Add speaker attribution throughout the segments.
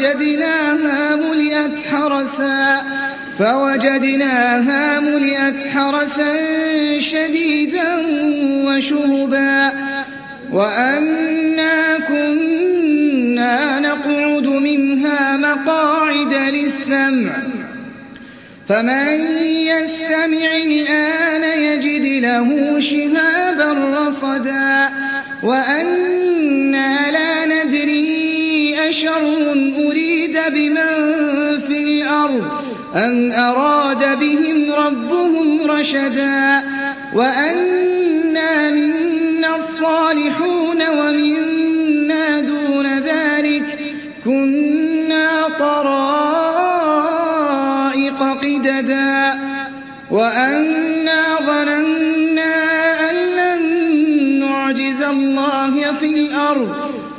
Speaker 1: فوجدناها ملئت حرسا فوجدناها ملئت حرسا شديدا وشهبا. وأنا كنا نقعد منها مقاعد للسمع. فمن يستمع الآن يجد له شهابا رصدا. وأنا ندري أشر أريد بمن في الأرض أم أراد بهم ربهم رشدا وأنا منا الصالحون ومنا دون ذلك كنا طرائق قددا وأنا ظننا الله في الأرض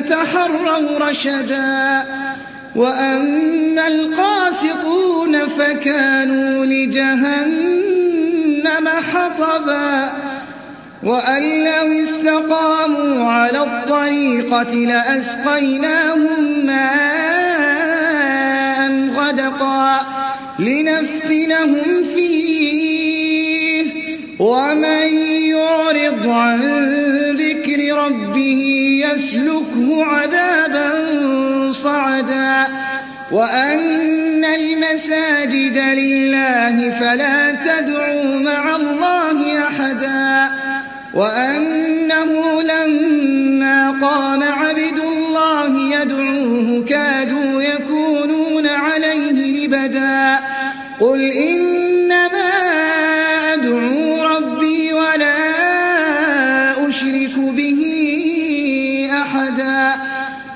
Speaker 1: تحروا رشدا. وأما القاسطون فكانوا لجهنم حطبا. وأن لو استقاموا على الطريقة لأسقيناهم ماء غدقا لنفتنهم فيه. ومن يعرض عن ذكر ربه يسلكه عذابا صعدا. وأن المساجد لله فلا تدعوا مع الله أحدا. وأنه لما قام عبد الله يدعوه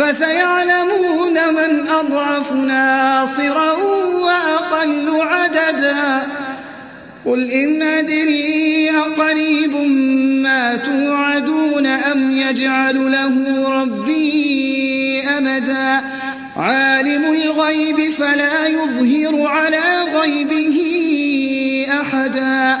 Speaker 1: فسيعلمون من أضعف ناصرا وأقل عددا. قل إن أدري أقريب ما توعدون أم يجعل له ربي أمدا. عالم الغيب فلا يظهر على غيبه أحدا.